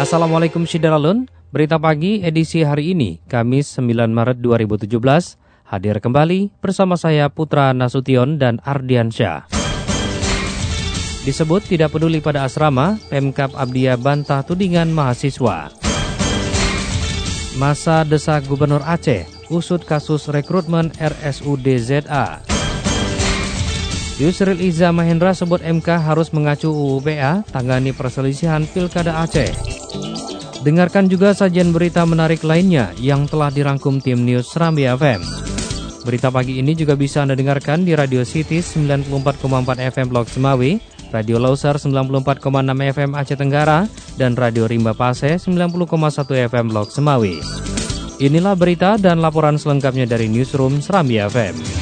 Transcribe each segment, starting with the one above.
Assalamualaikum Syidaralun, berita pagi edisi hari ini, Kamis 9 Maret 2017, hadir kembali bersama saya Putra Nasution dan Ardiansyah. Disebut tidak peduli pada asrama, Pemkap Abdia bantah tudingan mahasiswa. Masa desak Gubernur Aceh, usut kasus rekrutmen RSUD ZA. Yusril Iza Mahendra sebut MK harus mengacu UU PA tangani perselisihan Pilkada Aceh. Dengarkan juga sajian berita menarik lainnya yang telah dirangkum tim News Serambi FM. Berita pagi ini juga bisa Anda dengarkan di Radio City 94,4 FM Blok Semawi, Radio Loser 94,6 FM Aceh Tenggara, dan Radio Rimba Pase 90,1 FM Blok Semawi. Inilah berita dan laporan selengkapnya dari Newsroom Serambi FM.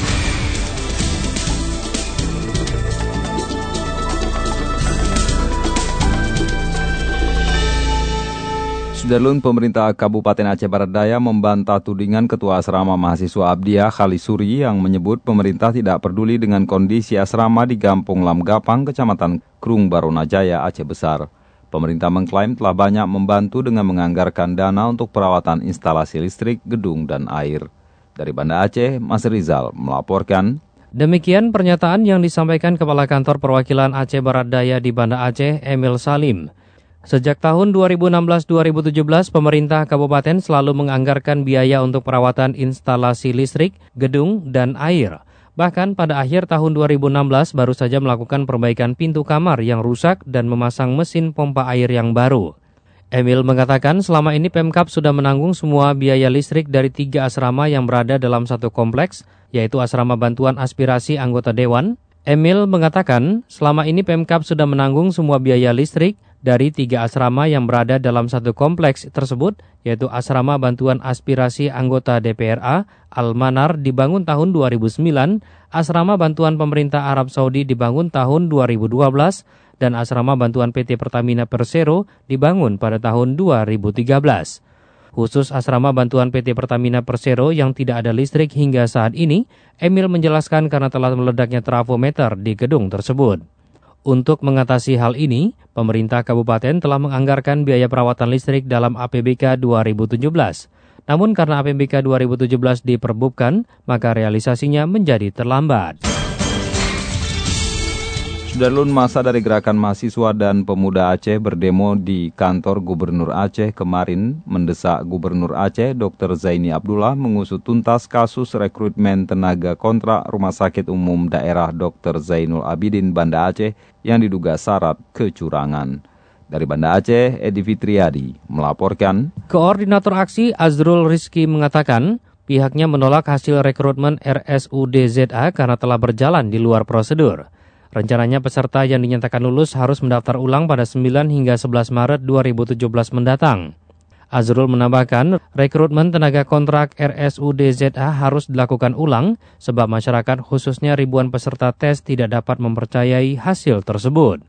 Sudarlun pemerintah Kabupaten Aceh Barat Daya membantah tudingan Ketua Asrama Mahasiswa Abdiya Khalisuri yang menyebut pemerintah tidak peduli dengan kondisi asrama di Gampung Lamgapang, Kecamatan Krung Barunajaya, Aceh Besar. Pemerintah mengklaim telah banyak membantu dengan menganggarkan dana untuk perawatan instalasi listrik, gedung, dan air. Dari Banda Aceh, Mas Rizal melaporkan. Demikian pernyataan yang disampaikan Kepala Kantor Perwakilan Aceh Barat Daya di Banda Aceh, Emil Salim. Sejak tahun 2016-2017, pemerintah kabupaten selalu menganggarkan biaya untuk perawatan instalasi listrik, gedung, dan air. Bahkan pada akhir tahun 2016 baru saja melakukan perbaikan pintu kamar yang rusak dan memasang mesin pompa air yang baru. Emil mengatakan selama ini Pemkap sudah menanggung semua biaya listrik dari tiga asrama yang berada dalam satu kompleks, yaitu Asrama Bantuan Aspirasi Anggota Dewan. Emil mengatakan selama ini Pemkap sudah menanggung semua biaya listrik, dari tiga asrama yang berada dalam satu kompleks tersebut, yaitu Asrama Bantuan Aspirasi Anggota DPRA Al-Manar dibangun tahun 2009, Asrama Bantuan Pemerintah Arab Saudi dibangun tahun 2012, dan Asrama Bantuan PT Pertamina Persero dibangun pada tahun 2013. Khusus asrama bantuan PT Pertamina Persero yang tidak ada listrik hingga saat ini, Emil menjelaskan karena telah meledaknya trafometer di gedung tersebut. Untuk mengatasi hal ini, pemerintah kabupaten telah menganggarkan biaya perawatan listrik dalam APBK 2017. Namun karena APBK 2017 diperbubkan, maka realisasinya menjadi terlambat. Sudarlun masa dari Gerakan Mahasiswa dan Pemuda Aceh berdemo di kantor Gubernur Aceh kemarin mendesak Gubernur Aceh Dr. Zaini Abdullah mengusut tuntas kasus rekrutmen tenaga kontrak Rumah Sakit Umum Daerah Dr. Zainul Abidin Banda Aceh yang diduga syarat kecurangan. Dari Banda Aceh, Edi Fitriadi melaporkan. Koordinator aksi Azrul Rizki mengatakan, pihaknya menolak hasil rekrutmen RSUD ZA karena telah berjalan di luar prosedur. Rencananya peserta yang dinyatakan lulus harus mendaftar ulang pada 9 hingga 11 Maret 2017 mendatang. Azrul menambahkan, rekrutmen tenaga kontrak RSUD ZA harus dilakukan ulang sebab masyarakat khususnya ribuan peserta tes tidak dapat mempercayai hasil tersebut.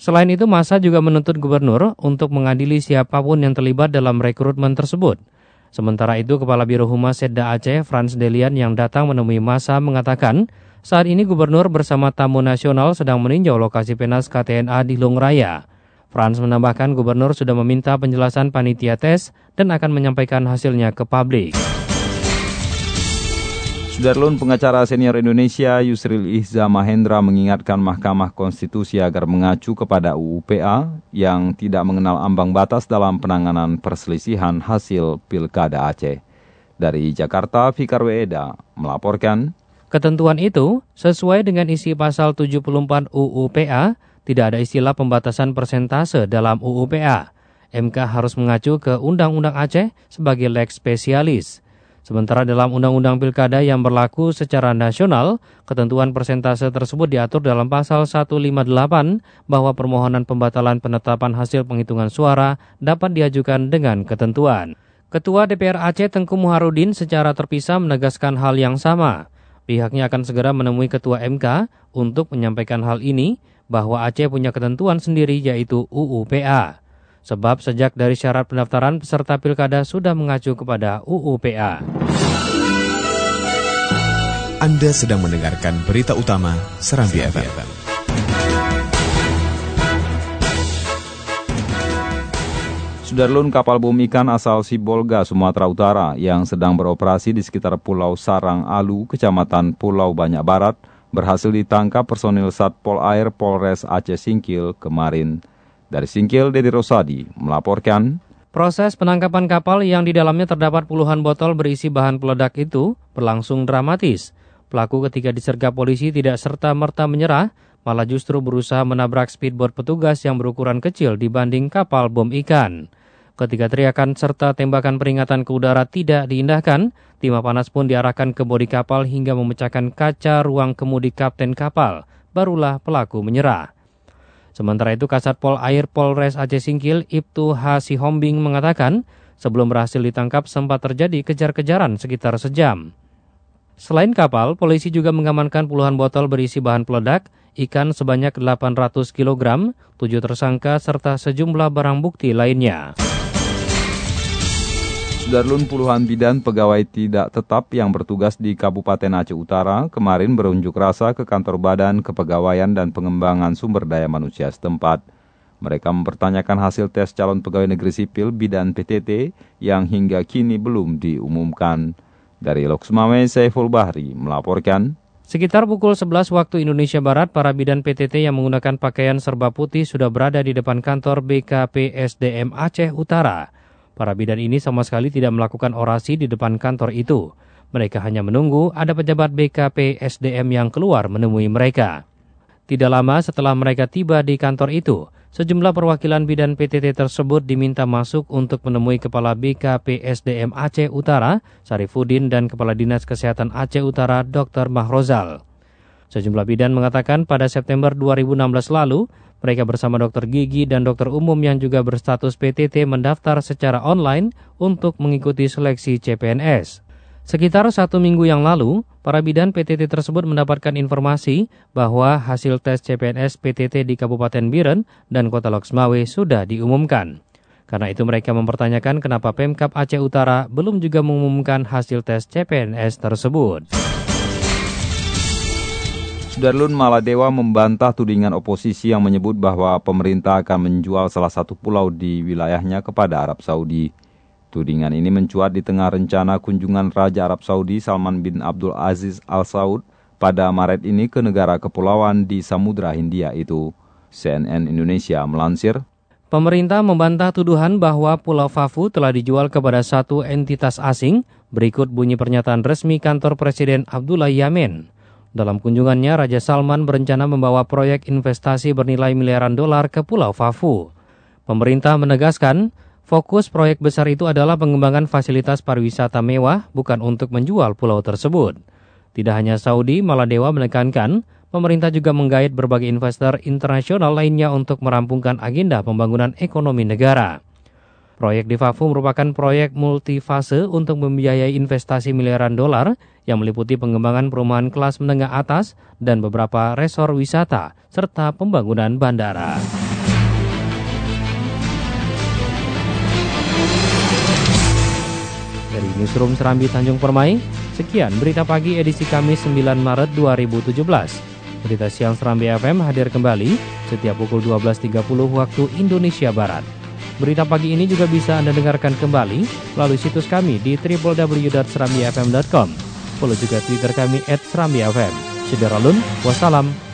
Selain itu, masa juga menuntut gubernur untuk mengadili siapa pun yang terlibat dalam rekrutmen tersebut. Sementara itu, Kepala Biro Humas Sedda Aceh, Frans Delian yang datang menemui masa mengatakan, saat ini gubernur bersama tamu nasional sedang meninjau lokasi penas KTNA di Lungraya. Frans menambahkan gubernur sudah meminta penjelasan panitia tes dan akan menyampaikan hasilnya ke publik. Sudarlun pengacara senior Indonesia Yusril Ihza Mahendra mengingatkan Mahkamah Konstitusi agar mengacu kepada UUPA yang tidak mengenal ambang batas dalam penanganan perselisihan hasil Pilkada Aceh. Dari Jakarta, Fikar Weeda melaporkan. Ketentuan itu sesuai dengan isi pasal 74 UU PA, tidak ada istilah pembatasan persentase dalam UU PA. MK harus mengacu ke Undang-Undang Aceh sebagai leg spesialis. Sementara dalam Undang-Undang Pilkada yang berlaku secara nasional, ketentuan persentase tersebut diatur dalam pasal 158 bahwa permohonan pembatalan penetapan hasil penghitungan suara dapat diajukan dengan ketentuan. Ketua DPR Aceh Tengku Muharudin secara terpisah menegaskan hal yang sama. Pihaknya akan segera menemui Ketua MK untuk menyampaikan hal ini bahwa Aceh punya ketentuan sendiri yaitu UUPA. Sebab sejak dari syarat pendaftaran peserta pilkada sudah mengacu kepada UUPA. Anda sedang mendengarkan berita utama Serambi FM. Sudarlun kapal bom ikan asal Sibolga, Sumatera Utara yang sedang beroperasi di sekitar Pulau Sarang Alu, Kecamatan Pulau Banyak Barat, berhasil ditangkap personil Satpol Air Polres Aceh Singkil kemarin. Dari Singkil, Dedi Rosadi melaporkan. Proses penangkapan kapal yang di dalamnya terdapat puluhan botol berisi bahan peledak itu berlangsung dramatis. Pelaku ketika disergap polisi tidak serta-merta menyerah, malah justru berusaha menabrak speedboat petugas yang berukuran kecil dibanding kapal bom ikan. Ketika teriakan serta tembakan peringatan ke udara tidak diindahkan, timah panas pun diarahkan ke bodi kapal hingga memecahkan kaca ruang kemudi kapten kapal. Barulah pelaku menyerah. Sementara itu Kasat Pol Air Polres Aceh Singkil Ibtu H. Sihombing mengatakan sebelum berhasil ditangkap sempat terjadi kejar-kejaran sekitar sejam. Selain kapal, polisi juga mengamankan puluhan botol berisi bahan peledak, ikan sebanyak 800 kg, tujuh tersangka, serta sejumlah barang bukti lainnya. Sudarlun puluhan bidan pegawai tidak tetap yang bertugas di Kabupaten Aceh Utara kemarin berunjuk rasa ke kantor Badan Kepegawaian dan Pengembangan Sumber Daya Manusia setempat. Mereka mempertanyakan hasil tes calon pegawai negeri sipil bidan PTT yang hingga kini belum diumumkan. Dari Loksmawe, Saiful Bahri melaporkan. Sekitar pukul 11 waktu Indonesia Barat, para bidan PTT yang menggunakan pakaian serba putih sudah berada di depan kantor BKP SDM Aceh Utara. Para bidan ini sama sekali tidak melakukan orasi di depan kantor itu. Mereka hanya menunggu ada pejabat BKP SDM yang keluar menemui mereka. Tidak lama setelah mereka tiba di kantor itu, sejumlah perwakilan bidan PTT tersebut diminta masuk untuk menemui Kepala BKP SDM Aceh Utara, Sarifudin, dan Kepala Dinas Kesehatan Aceh Utara, Dr. Mahrozal. Sejumlah bidan mengatakan pada September 2016 lalu, mereka bersama dokter gigi dan dokter umum yang juga berstatus PTT mendaftar secara online untuk mengikuti seleksi CPNS. Sekitar satu minggu yang lalu, para bidan PTT tersebut mendapatkan informasi bahwa hasil tes CPNS PTT di Kabupaten Biren dan Kota Loksmawe sudah diumumkan. Karena itu mereka mempertanyakan kenapa Pemkap Aceh Utara belum juga mengumumkan hasil tes CPNS tersebut. Sudarlun Maladewa membantah tudingan oposisi yang menyebut bahwa pemerintah akan menjual salah satu pulau di wilayahnya kepada Arab Saudi. Tudingan ini mencuat di tengah rencana kunjungan Raja Arab Saudi Salman bin Abdul Aziz Al Saud pada Maret ini ke negara kepulauan di Samudra Hindia itu. CNN Indonesia melansir, Pemerintah membantah tuduhan bahwa Pulau Fafu telah dijual kepada satu entitas asing berikut bunyi pernyataan resmi kantor Presiden Abdullah Yamin. Dalam kunjungannya, Raja Salman berencana membawa proyek investasi bernilai miliaran dolar ke Pulau Fafu. Pemerintah menegaskan, fokus proyek besar itu adalah pengembangan fasilitas pariwisata mewah, bukan untuk menjual pulau tersebut. Tidak hanya Saudi, Maladewa menekankan, pemerintah juga menggait berbagai investor internasional lainnya untuk merampungkan agenda pembangunan ekonomi negara. Proyek di Fafu merupakan proyek multifase untuk membiayai investasi miliaran dolar yang meliputi pengembangan perumahan kelas menengah atas dan beberapa resor wisata serta pembangunan bandara. Dari Newsroom Serambi Tanjung Permai, sekian berita pagi edisi Kamis 9 Maret 2017. Berita siang Serambi FM hadir kembali setiap pukul 12.30 waktu Indonesia Barat. Berita pagi ini juga bisa Anda dengarkan kembali melalui situs kami di www.serambifm.com. Follow juga Twitter kami at Serambi FM. Sederalun, wassalam.